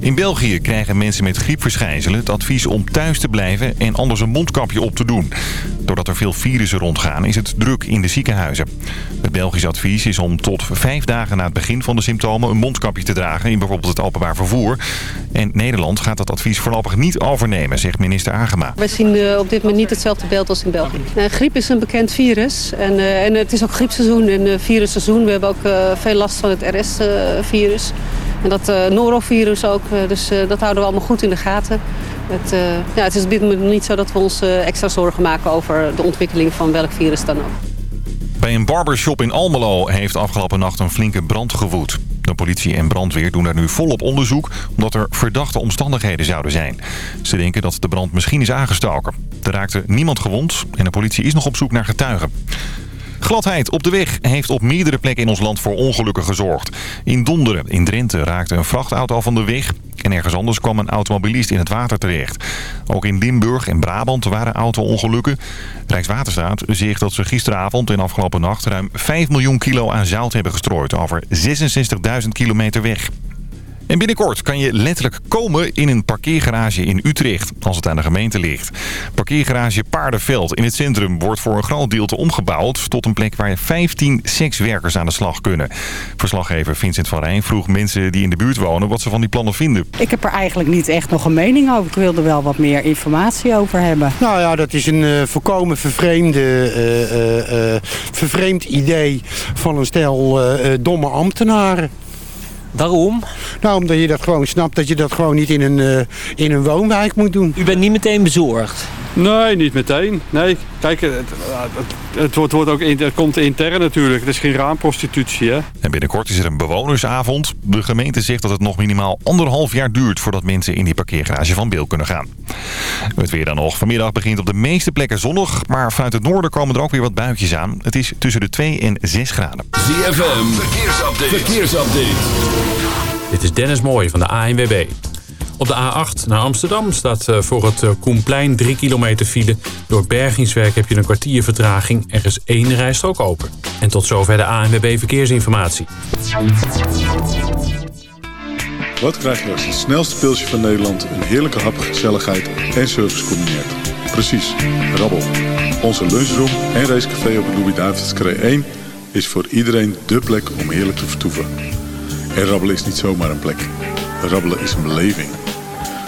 In België krijgen mensen met griepverschijnselen het advies om thuis te blijven en anders een mondkapje op te doen. Doordat er veel virussen rondgaan is het druk in de ziekenhuizen. Het Belgisch advies is om tot vijf dagen na het begin van de symptomen een mondkapje te dragen in bijvoorbeeld het openbaar vervoer. En Nederland gaat dat advies voorlopig niet overnemen, zegt minister Agema. Wij zien uh, op dit moment niet hetzelfde beeld als in België. Uh, griep is een bekend virus en, uh, en het is ook griepseizoen en virusseizoen. We hebben ook veel last van het RS-virus. En dat uh, norovirus ook, uh, dus uh, dat houden we allemaal goed in de gaten. Het, ja, het is op dit moment niet zo dat we ons extra zorgen maken over de ontwikkeling van welk virus dan ook. Bij een barbershop in Almelo heeft afgelopen nacht een flinke brand gewoed. De politie en brandweer doen daar nu volop onderzoek... omdat er verdachte omstandigheden zouden zijn. Ze denken dat de brand misschien is aangestoken. Er raakte niemand gewond en de politie is nog op zoek naar getuigen. Gladheid op de weg heeft op meerdere plekken in ons land voor ongelukken gezorgd. In Donderen, in Drenthe, raakte een vrachtauto van de weg. En ergens anders kwam een automobilist in het water terecht. Ook in Limburg en Brabant waren auto-ongelukken. Rijkswaterstaat zegt dat ze gisteravond en afgelopen nacht... ruim 5 miljoen kilo aan zout hebben gestrooid over 66.000 kilometer weg. En binnenkort kan je letterlijk komen in een parkeergarage in Utrecht, als het aan de gemeente ligt. Parkeergarage Paardenveld in het centrum wordt voor een groot deel omgebouwd... tot een plek waar 15 sekswerkers aan de slag kunnen. Verslaggever Vincent van Rijn vroeg mensen die in de buurt wonen wat ze van die plannen vinden. Ik heb er eigenlijk niet echt nog een mening over. Ik wilde wel wat meer informatie over hebben. Nou ja, dat is een uh, volkomen vervreemde, uh, uh, vervreemd idee van een stel domme ambtenaren. Waarom? Nou, omdat je dat gewoon snapt dat je dat gewoon niet in een, uh, in een woonwijk moet doen. U bent niet meteen bezorgd? Nee, niet meteen. Nee, kijk, het, het, het, wordt, wordt ook, het komt intern natuurlijk. Het is geen raamprostitutie, hè. En binnenkort is er een bewonersavond. De gemeente zegt dat het nog minimaal anderhalf jaar duurt... voordat mensen in die parkeergarage van beeld kunnen gaan. Het weer dan nog. Vanmiddag begint op de meeste plekken zonnig... maar vanuit het noorden komen er ook weer wat buitjes aan. Het is tussen de 2 en 6 graden. ZFM, verkeersupdate. verkeersupdate. Dit is Dennis Mooij van de ANWB. Op de A8 naar Amsterdam staat voor het Koenplein 3 kilometer file. Door bergingswerk heb je een kwartier vertraging. Er is één rijstrook open. En tot zover de ANWB Verkeersinformatie. Wat krijg je als het snelste pilsje van Nederland... een heerlijke hap, gezelligheid en service combineert? Precies, rabbel. Onze lunchroom en racecafé op het Louis-David's 1... is voor iedereen dé plek om heerlijk te vertoeven. En rabbelen is niet zomaar een plek. Rabbelen is een beleving.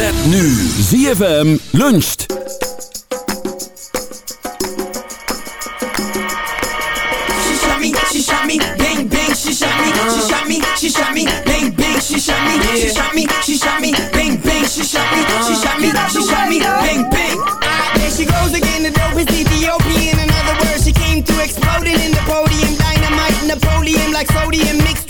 Met nu ZFM luncht. She shot me, she shot me, bang bang, she shot me, she shot me, she shot me, bang bang, she shot me, she shot me, she shot me, bang bang, she shot me, she shot me, she shot me, bang bang. There she goes again, the dope is Ethiopian. In other words, she came to exploding in the podium, dynamite, Napoleon, like sodium mixed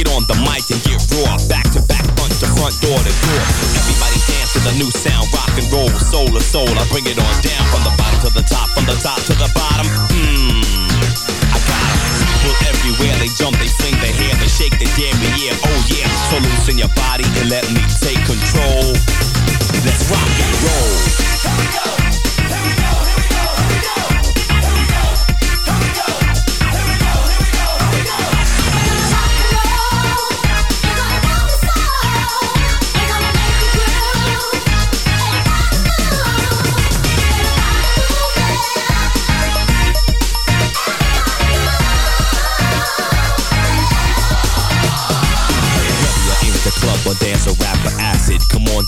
Get on the mic and get raw. Back to back, front to front, door to door. Everybody dance to the new sound, rock and roll, soul to soul. I bring it on down from the bottom to the top, from the top to the bottom. Mmm, I got. People everywhere, they jump, they swing, they hear, they shake, they dare me, yeah, oh yeah. So loosen your body and let me take control. Let's rock and roll. Here we go.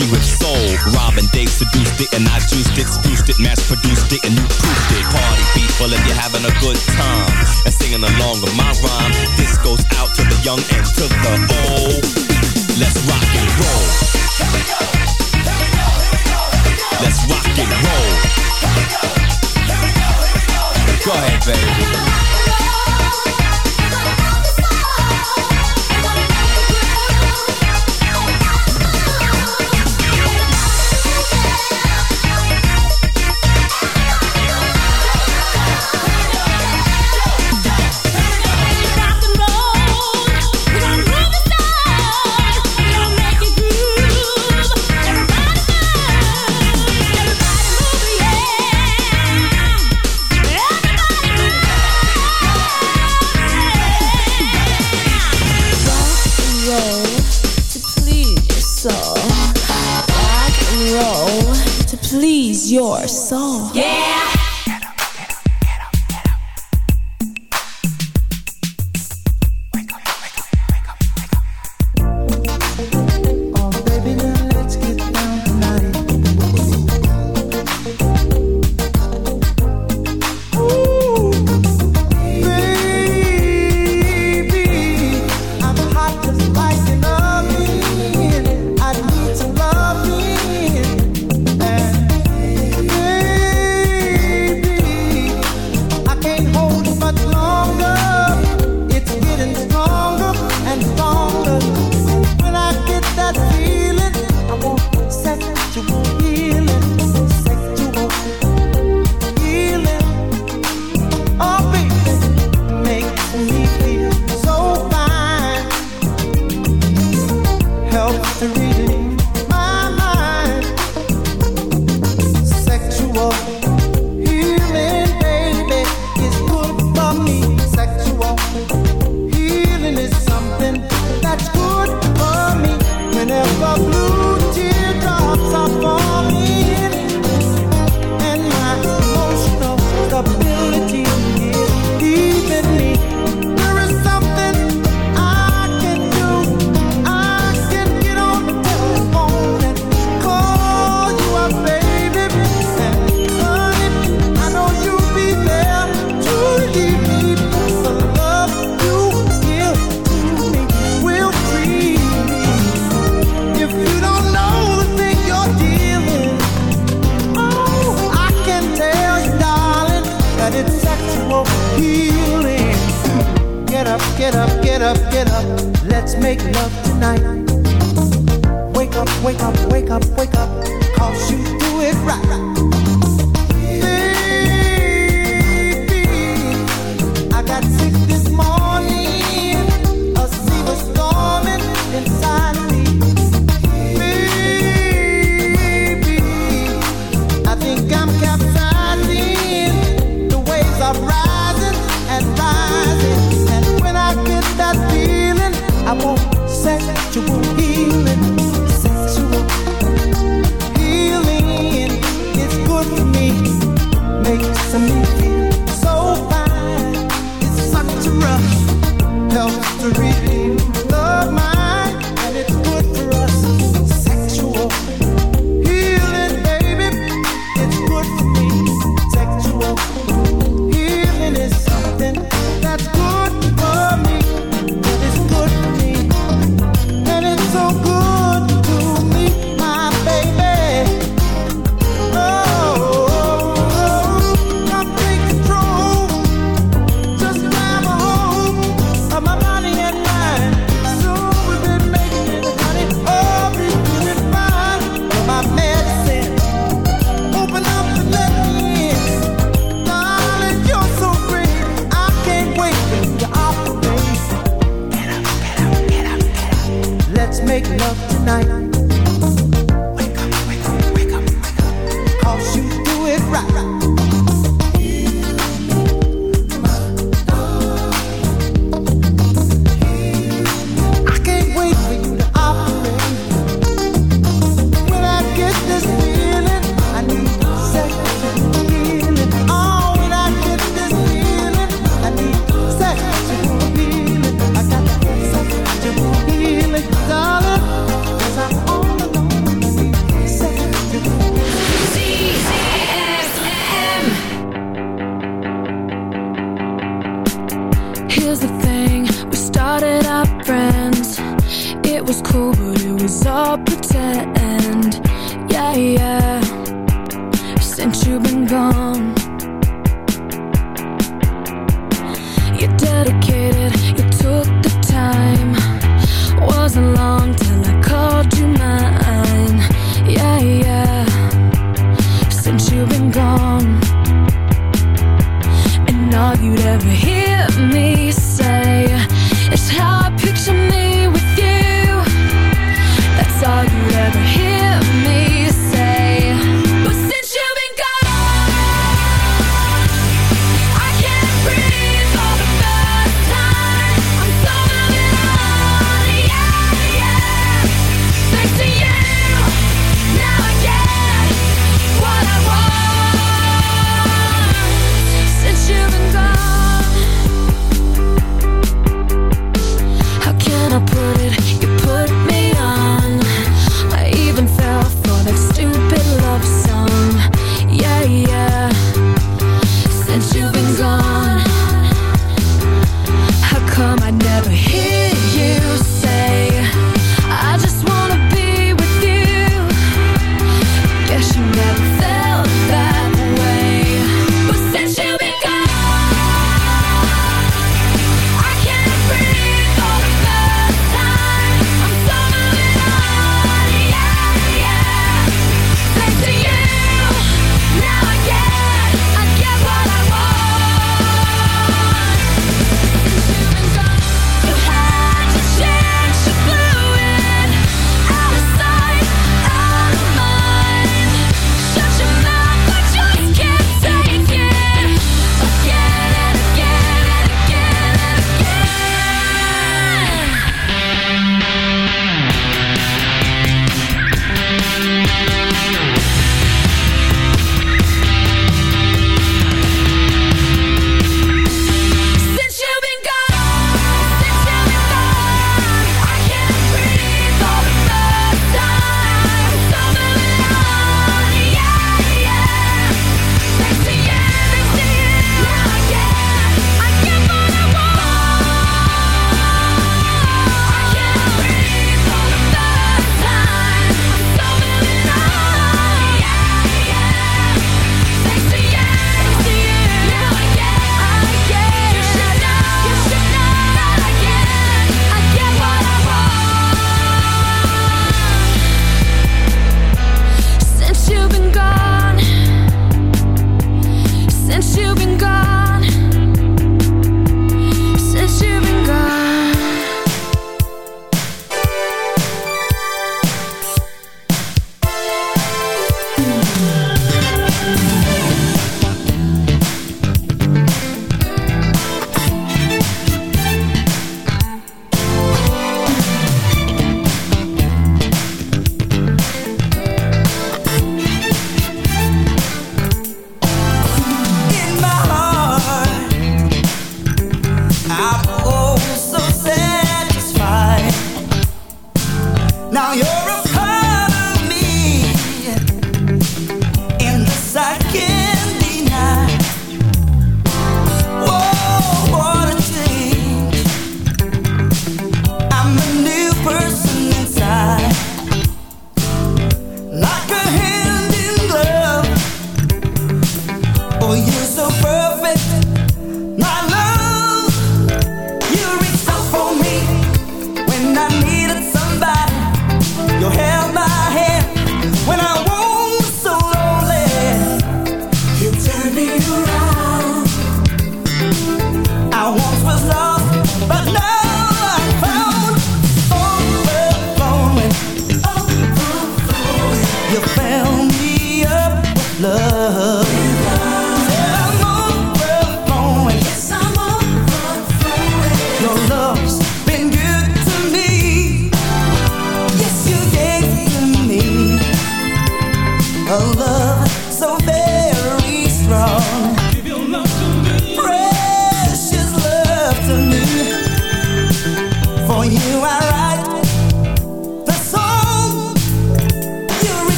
Something with soul. Robin Dave seduced it and I juiced it, spruced it, mass produced it and you proofed it. Party people if you're having a good time and singing along with my rhyme. This goes out to the young and to the Wake up, wake up, wake up. Cause you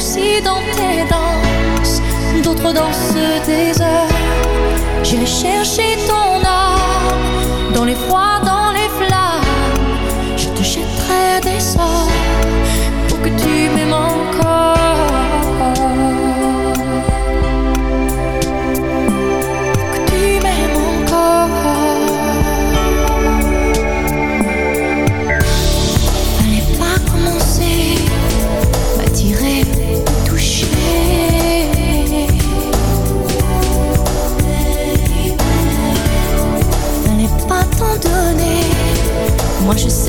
si dans tes danses, d'autres dansent des heures. J'irai chercher ton âme dans les froids,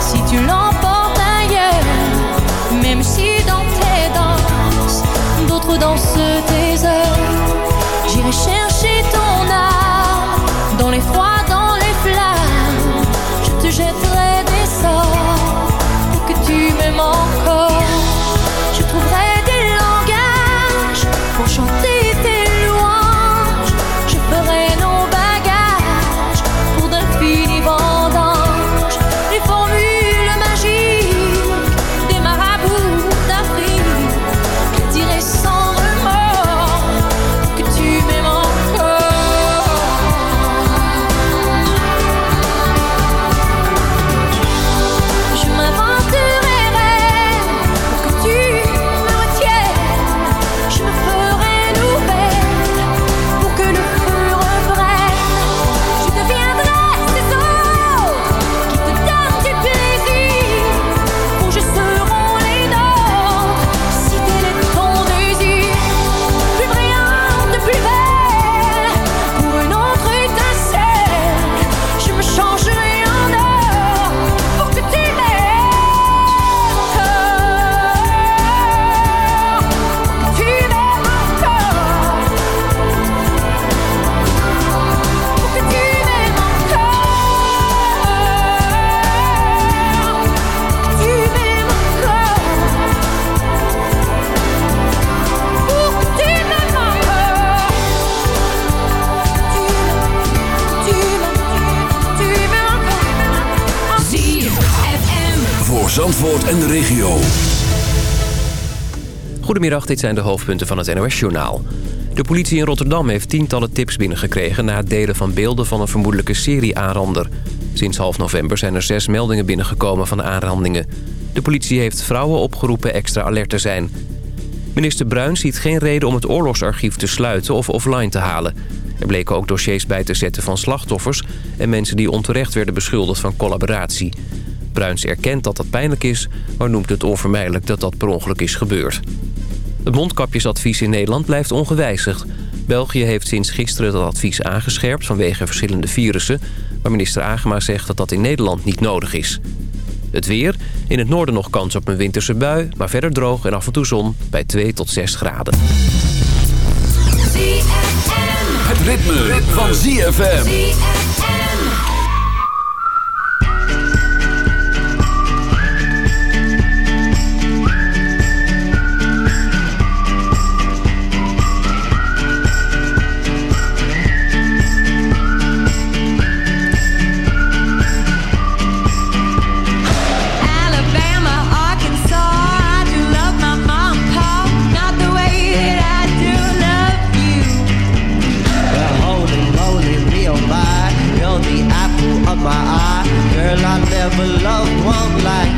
si tu l'emportes ailleurs, même si dans tes danses, d'autres dansent Goedemiddag, dit zijn de hoofdpunten van het NOS-journaal. De politie in Rotterdam heeft tientallen tips binnengekregen... na het delen van beelden van een vermoedelijke serie-aanrander. Sinds half november zijn er zes meldingen binnengekomen van aanrandingen. De politie heeft vrouwen opgeroepen extra alert te zijn. Minister Bruin ziet geen reden om het oorlogsarchief te sluiten of offline te halen. Er bleken ook dossiers bij te zetten van slachtoffers... en mensen die onterecht werden beschuldigd van collaboratie. Bruins erkent dat dat pijnlijk is... maar noemt het onvermijdelijk dat dat per ongeluk is gebeurd. Het mondkapjesadvies in Nederland blijft ongewijzigd. België heeft sinds gisteren dat advies aangescherpt vanwege verschillende virussen... maar minister Agema zegt dat dat in Nederland niet nodig is. Het weer. In het noorden nog kans op een winterse bui, maar verder droog en af en toe zon bij 2 tot 6 graden. Het ritme, van ZFM. One like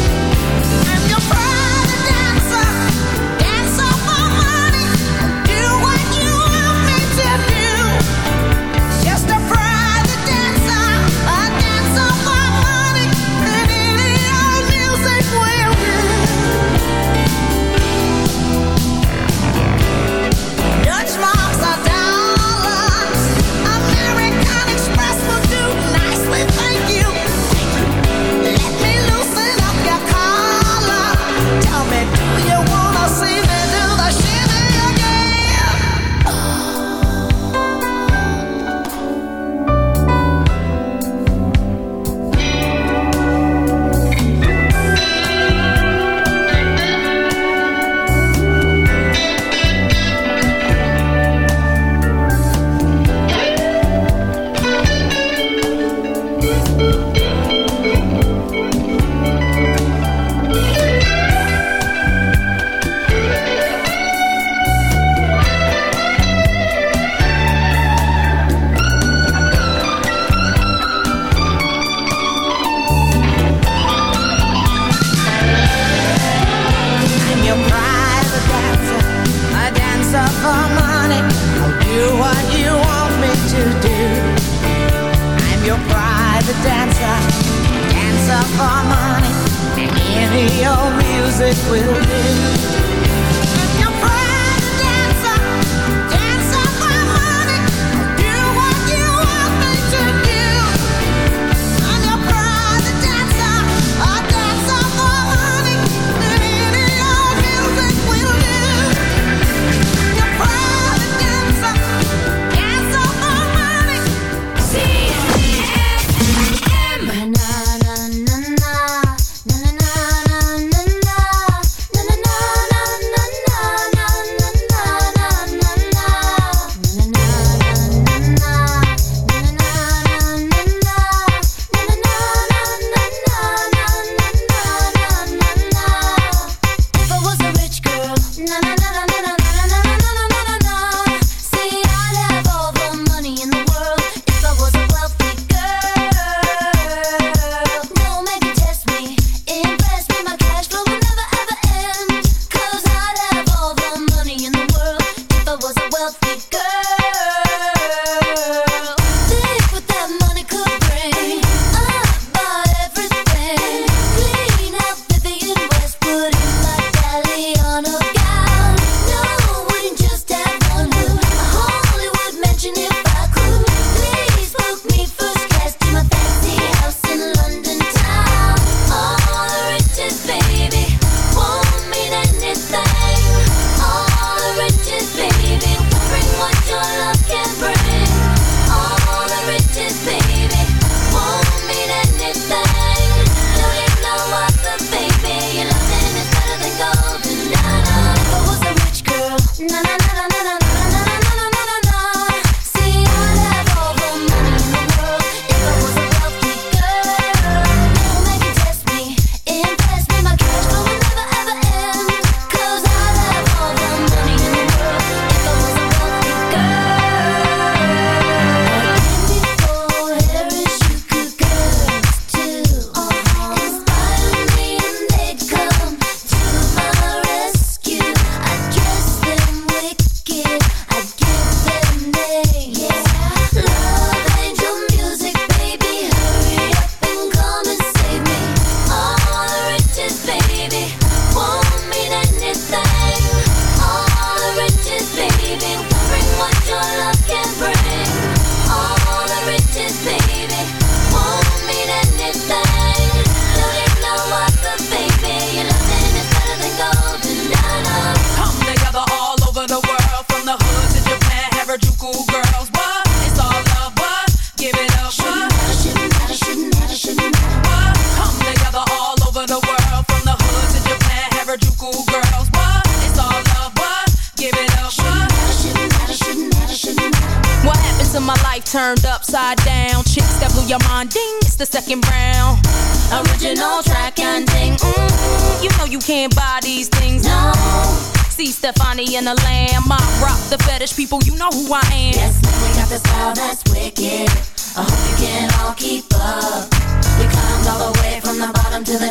To the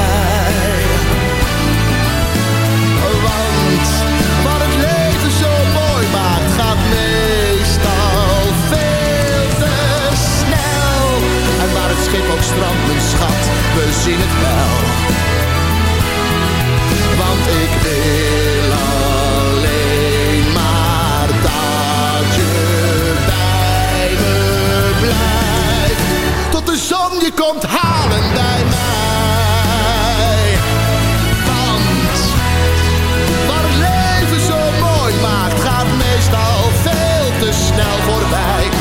Want wat het leven zo mooi maakt, gaat meestal veel te snel. En waar het schip ook strandt, mijn schat, we zien het wel. Want ik wil alleen maar dat je bij me blijft. Tot de zon je komt halen bij mij. Voorbij.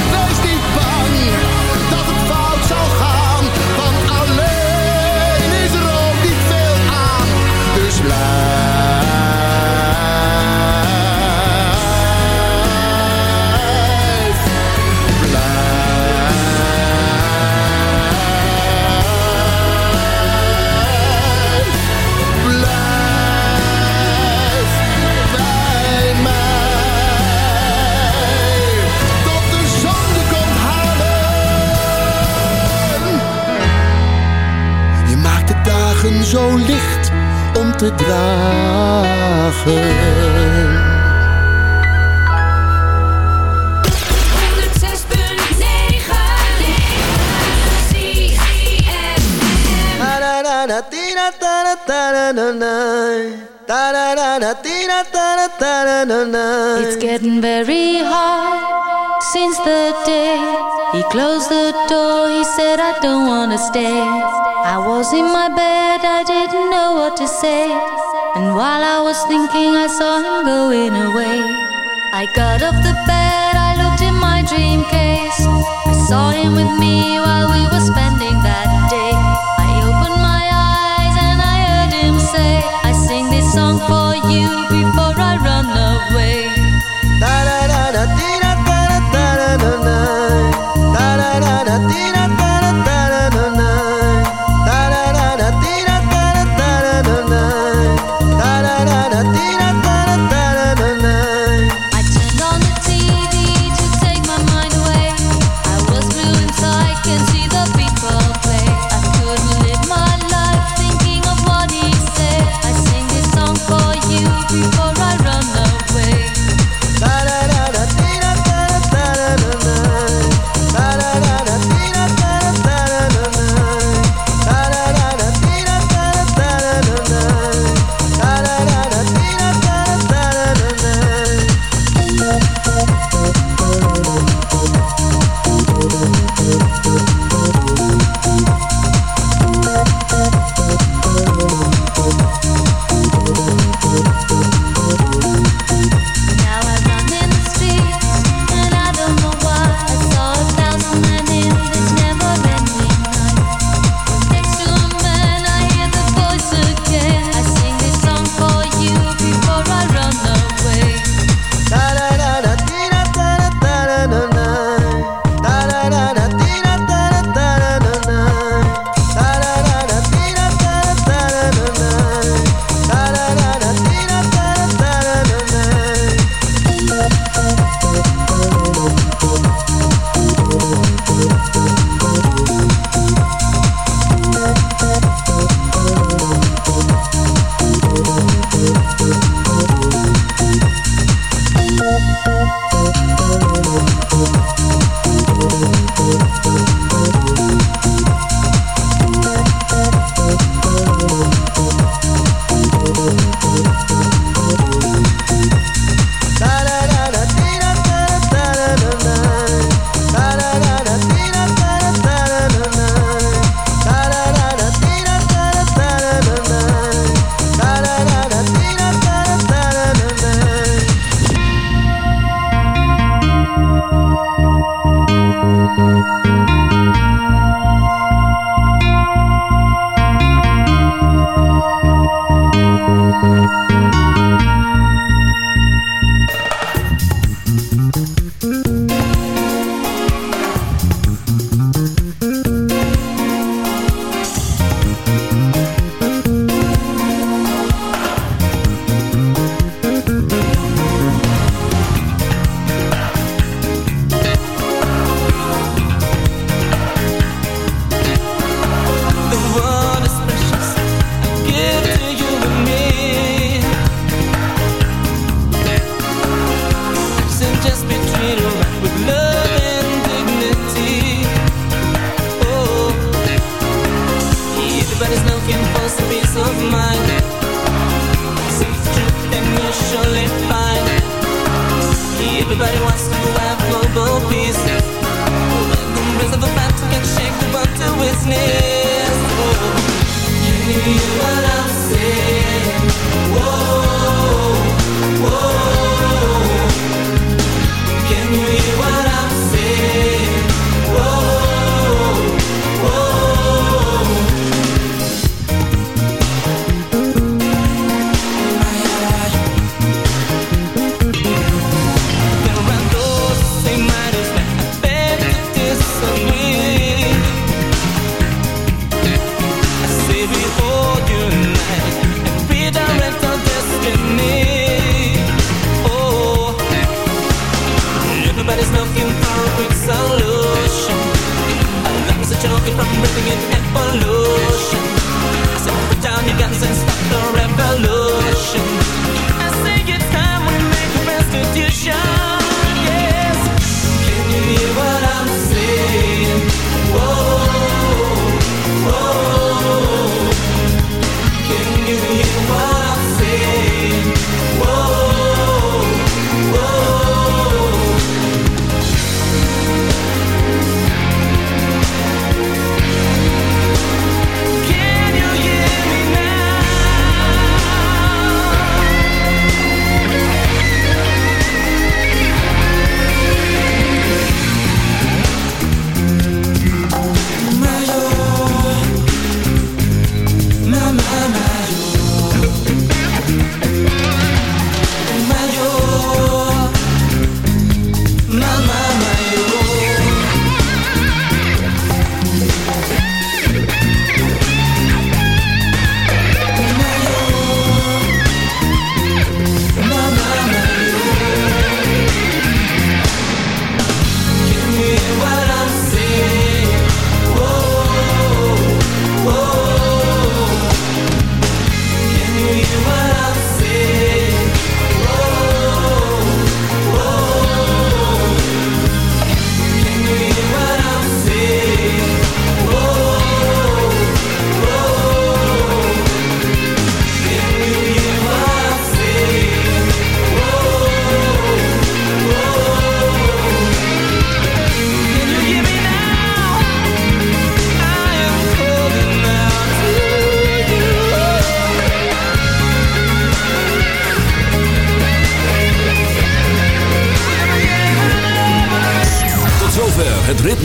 Te dragen. It's getting very hard since the day he closed the door. He said, I don't wanna stay. I was in my bed, I didn't to say. And while I was thinking, I saw him going away. I got off the bed, I looked in my dream case. I saw him with me while we were spending that day. I opened my eyes and I heard him say, I sing this song for you before I run away.